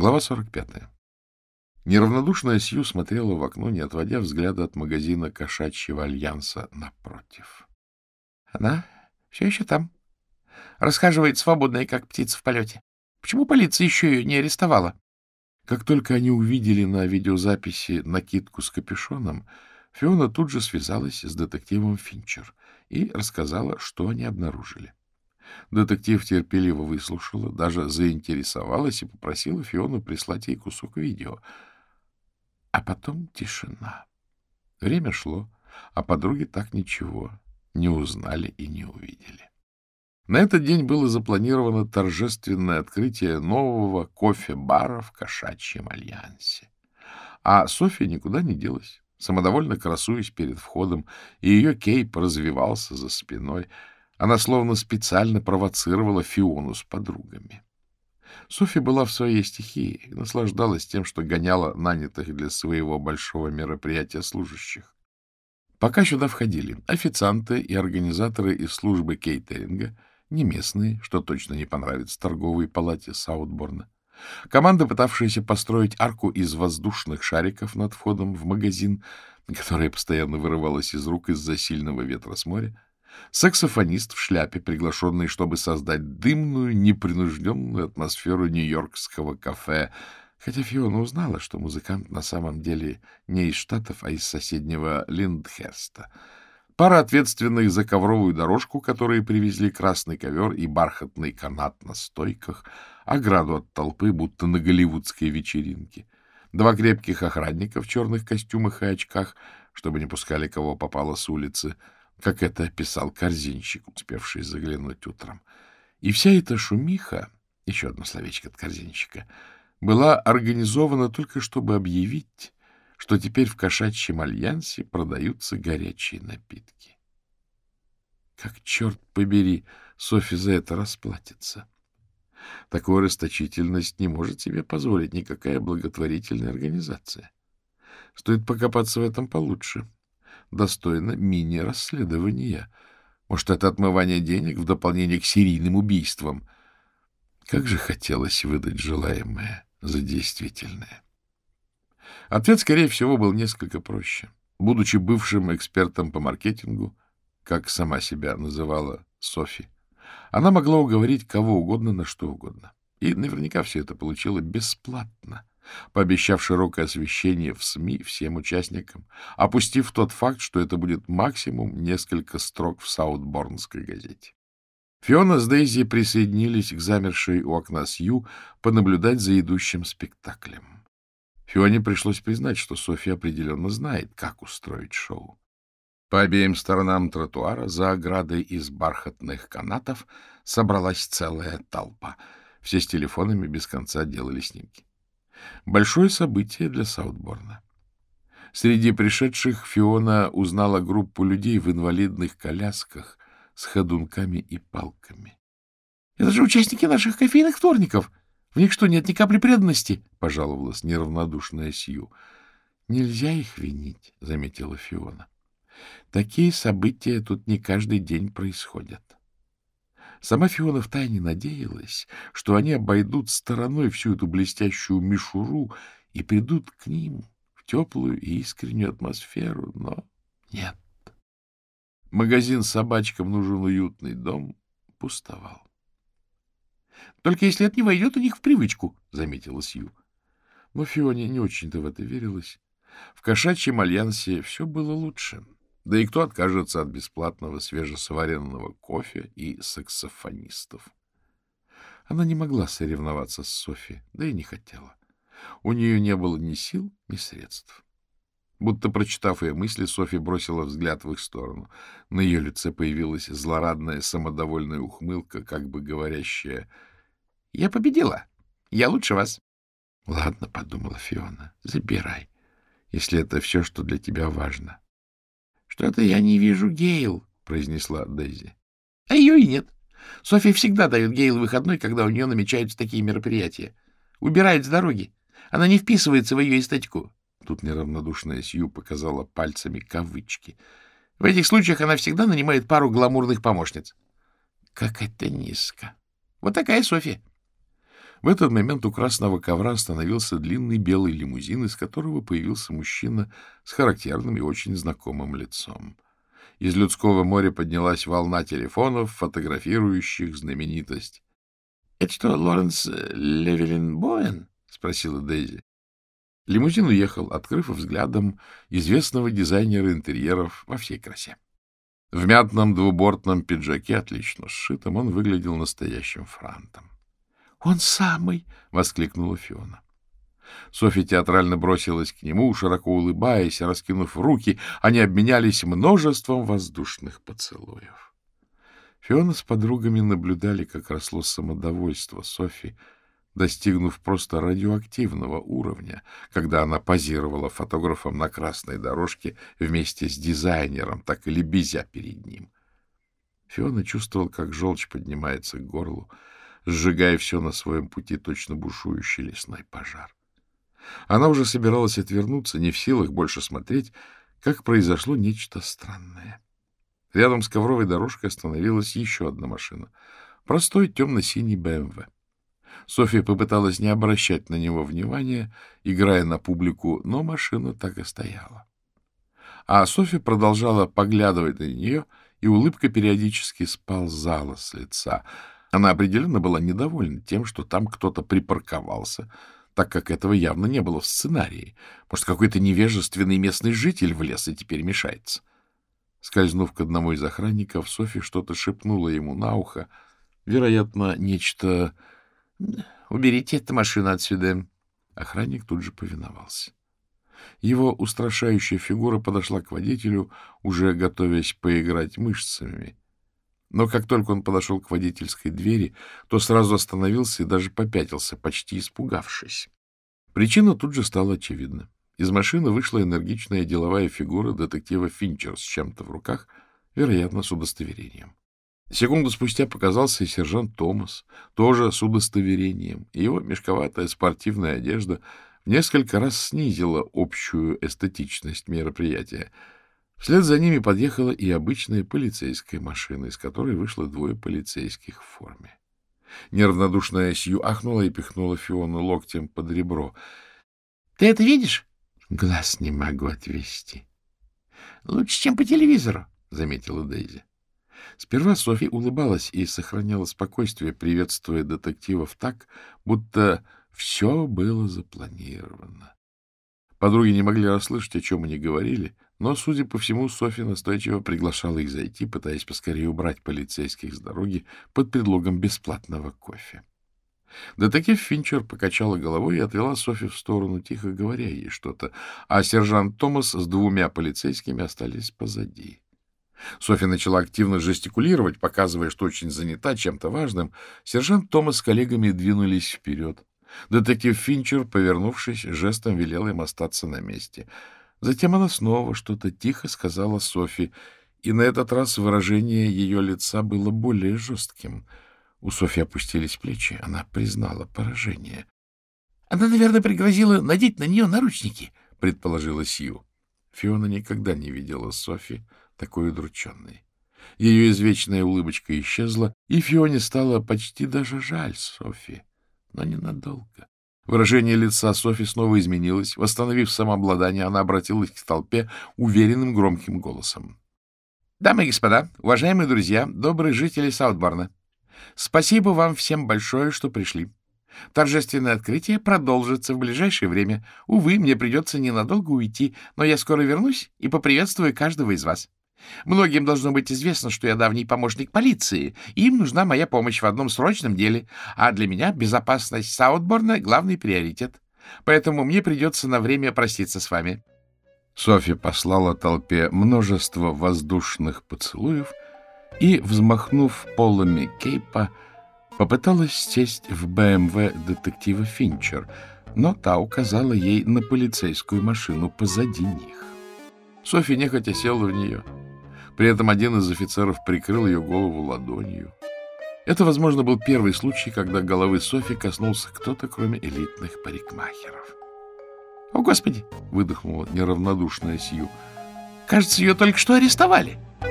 Глава 45. Неравнодушная Сью смотрела в окно, не отводя взгляда от магазина кошачьего альянса напротив. — Она все еще там. Расхаживает свободная, как птица в полете. Почему полиция еще ее не арестовала? Как только они увидели на видеозаписи накидку с капюшоном, Фиона тут же связалась с детективом Финчер и рассказала, что они обнаружили. Детектив терпеливо выслушала, даже заинтересовалась и попросила Фиону прислать ей кусок видео. А потом тишина. Время шло, а подруги так ничего не узнали и не увидели. На этот день было запланировано торжественное открытие нового кофе-бара в кошачьем альянсе. А Софья никуда не делась, самодовольно красуясь перед входом, и ее кейп развивался за спиной. Она словно специально провоцировала Фиону с подругами. Софья была в своей стихии и наслаждалась тем, что гоняла нанятых для своего большого мероприятия служащих. Пока сюда входили официанты и организаторы из службы кейтеринга — не местные, что точно не понравится торговой палате Саутборна. Команда, пытавшаяся построить арку из воздушных шариков над входом в магазин, которая постоянно вырывалась из рук из-за сильного ветра с моря, саксофонист в шляпе, приглашенный, чтобы создать дымную, непринужденную атмосферу нью-йоркского кафе, хотя Фиона узнала, что музыкант на самом деле не из Штатов, а из соседнего Линдхерста — Пара ответственных за ковровую дорожку, которые привезли красный ковер и бархатный канат на стойках, ограду от толпы, будто на голливудской вечеринке. Два крепких охранника в черных костюмах и очках, чтобы не пускали кого попало с улицы, как это писал корзинщик, успевший заглянуть утром. И вся эта шумиха, еще одно словечко от корзинщика, была организована только чтобы объявить, что теперь в кошачьем альянсе продаются горячие напитки. Как, черт побери, Софи за это расплатится. Такую расточительность не может себе позволить никакая благотворительная организация. Стоит покопаться в этом получше. Достойно мини-расследования. Может, это отмывание денег в дополнение к серийным убийствам. Как же хотелось выдать желаемое за действительное. Ответ, скорее всего, был несколько проще. Будучи бывшим экспертом по маркетингу, как сама себя называла Софи, она могла уговорить кого угодно на что угодно. И наверняка все это получила бесплатно, пообещав широкое освещение в СМИ всем участникам, опустив тот факт, что это будет максимум несколько строк в Саутборнской газете. Фиона с Дейзи присоединились к замершей у окна Сью понаблюдать за идущим спектаклем. Фионе пришлось признать, что Софья определенно знает, как устроить шоу. По обеим сторонам тротуара за оградой из бархатных канатов собралась целая толпа. Все с телефонами без конца делали снимки. Большое событие для Саутборна. Среди пришедших Фиона узнала группу людей в инвалидных колясках с ходунками и палками. — Это же участники наших кофейных вторников! В них что, нет ни капли преданности? — пожаловалась неравнодушная Сью. — Нельзя их винить, — заметила Фиона. — Такие события тут не каждый день происходят. Сама Фиона втайне надеялась, что они обойдут стороной всю эту блестящую мишуру и придут к ним в теплую и искреннюю атмосферу, но нет. Магазин собачкам нужен уютный дом пустовал. — Только если это не войдет у них в привычку, — заметила Сью. Но Фионе не очень-то в это верилось. В кошачьем альянсе все было лучше. Да и кто откажется от бесплатного свежесваренного кофе и саксофонистов? Она не могла соревноваться с Софи, да и не хотела. У нее не было ни сил, ни средств. Будто прочитав ее мысли, Софи бросила взгляд в их сторону. На ее лице появилась злорадная самодовольная ухмылка, как бы говорящая — я победила. Я лучше вас. — Ладно, — подумала Фиона, — забирай, если это все, что для тебя важно. — Что-то я не вижу Гейл, — произнесла Дейзи. — А ее и нет. Софья всегда дает Гейл выходной, когда у нее намечаются такие мероприятия. Убирает с дороги. Она не вписывается в ее эстетику. Тут неравнодушная Сью показала пальцами кавычки. В этих случаях она всегда нанимает пару гламурных помощниц. Как это низко. Вот такая Софья. В этот момент у красного ковра остановился длинный белый лимузин, из которого появился мужчина с характерным и очень знакомым лицом. Из людского моря поднялась волна телефонов, фотографирующих знаменитость. — Это что, Лоренс Левелин Боэн? — спросила Дейзи. Лимузин уехал, открыв взглядом известного дизайнера интерьеров во всей красе. В мятном двубортном пиджаке, отлично сшитом, он выглядел настоящим франтом. — Он самый! — воскликнула Фиона. Софья театрально бросилась к нему, широко улыбаясь, раскинув руки, они обменялись множеством воздушных поцелуев. Фиона с подругами наблюдали, как росло самодовольство Софи, достигнув просто радиоактивного уровня, когда она позировала фотографом на красной дорожке вместе с дизайнером, так или безя перед ним. Фиона чувствовал, как желчь поднимается к горлу, сжигая все на своем пути точно бушующий лесной пожар. Она уже собиралась отвернуться, не в силах больше смотреть, как произошло нечто странное. Рядом с ковровой дорожкой остановилась еще одна машина. Простой темно-синий БМВ. Софья попыталась не обращать на него внимания, играя на публику, но машина так и стояла. А Софья продолжала поглядывать на нее, и улыбка периодически сползала с лица. Она определенно была недовольна тем, что там кто-то припарковался, так как этого явно не было в сценарии. Может, какой-то невежественный местный житель влез и теперь мешается. Скользнув к одному из охранников, Софья что-то шепнула ему на ухо. Вероятно, нечто Уберите эту машину отсюда. Охранник тут же повиновался. Его устрашающая фигура подошла к водителю, уже готовясь поиграть мышцами. Но как только он подошел к водительской двери, то сразу остановился и даже попятился, почти испугавшись. Причина тут же стала очевидна. Из машины вышла энергичная деловая фигура детектива Финчер с чем-то в руках, вероятно, с удостоверением. Секунду спустя показался и сержант Томас, тоже с удостоверением, его мешковатая спортивная одежда в несколько раз снизила общую эстетичность мероприятия. Вслед за ними подъехала и обычная полицейская машина, из которой вышло двое полицейских в форме. Неравнодушная Сью ахнула и пихнула Фиону локтем под ребро. — Ты это видишь? — Глаз не могу отвести. — Лучше, чем по телевизору, — заметила Дейзи. Сперва Софи улыбалась и сохраняла спокойствие, приветствуя детективов так, будто все было запланировано. Подруги не могли расслышать, о чем они говорили, но, судя по всему, Софи настойчиво приглашала их зайти, пытаясь поскорее убрать полицейских с дороги под предлогом бесплатного кофе. Детектив Финчер покачала головой и отвела Софи в сторону, тихо говоря ей что-то, а сержант Томас с двумя полицейскими остались позади. Софья начала активно жестикулировать, показывая, что очень занята чем-то важным. Сержант Томас с коллегами двинулись вперед. Детектив Финчер, повернувшись, жестом велел им остаться на месте. Затем она снова что-то тихо сказала Софи, и на этот раз выражение ее лица было более жестким. У Софи опустились плечи, она признала поражение. — Она, наверное, пригрозила надеть на нее наручники, — предположила Сью. Фиона никогда не видела Софи такой удрученной. Ее извечная улыбочка исчезла, и Фионе стало почти даже жаль Софи, но ненадолго. Выражение лица Софи снова изменилось. Восстановив самообладание, она обратилась к толпе уверенным громким голосом. — Дамы и господа, уважаемые друзья, добрые жители Саутборна, спасибо вам всем большое, что пришли. Торжественное открытие продолжится в ближайшее время. Увы, мне придется ненадолго уйти, но я скоро вернусь и поприветствую каждого из вас. Многим должно быть известно, что я давний помощник полиции, им нужна моя помощь в одном срочном деле, а для меня безопасность Саутборна — главный приоритет. Поэтому мне придется на время проститься с вами. Софья послала толпе множество воздушных поцелуев и, взмахнув полами кейпа, попыталась сесть в БМВ детектива Финчер, но та указала ей на полицейскую машину позади них. Софья нехотя села в нее — при этом один из офицеров прикрыл ее голову ладонью. Это, возможно, был первый случай, когда головы Софи коснулся кто-то, кроме элитных парикмахеров. — О, Господи! — выдохнула неравнодушная Сью. — Кажется, ее только что арестовали. —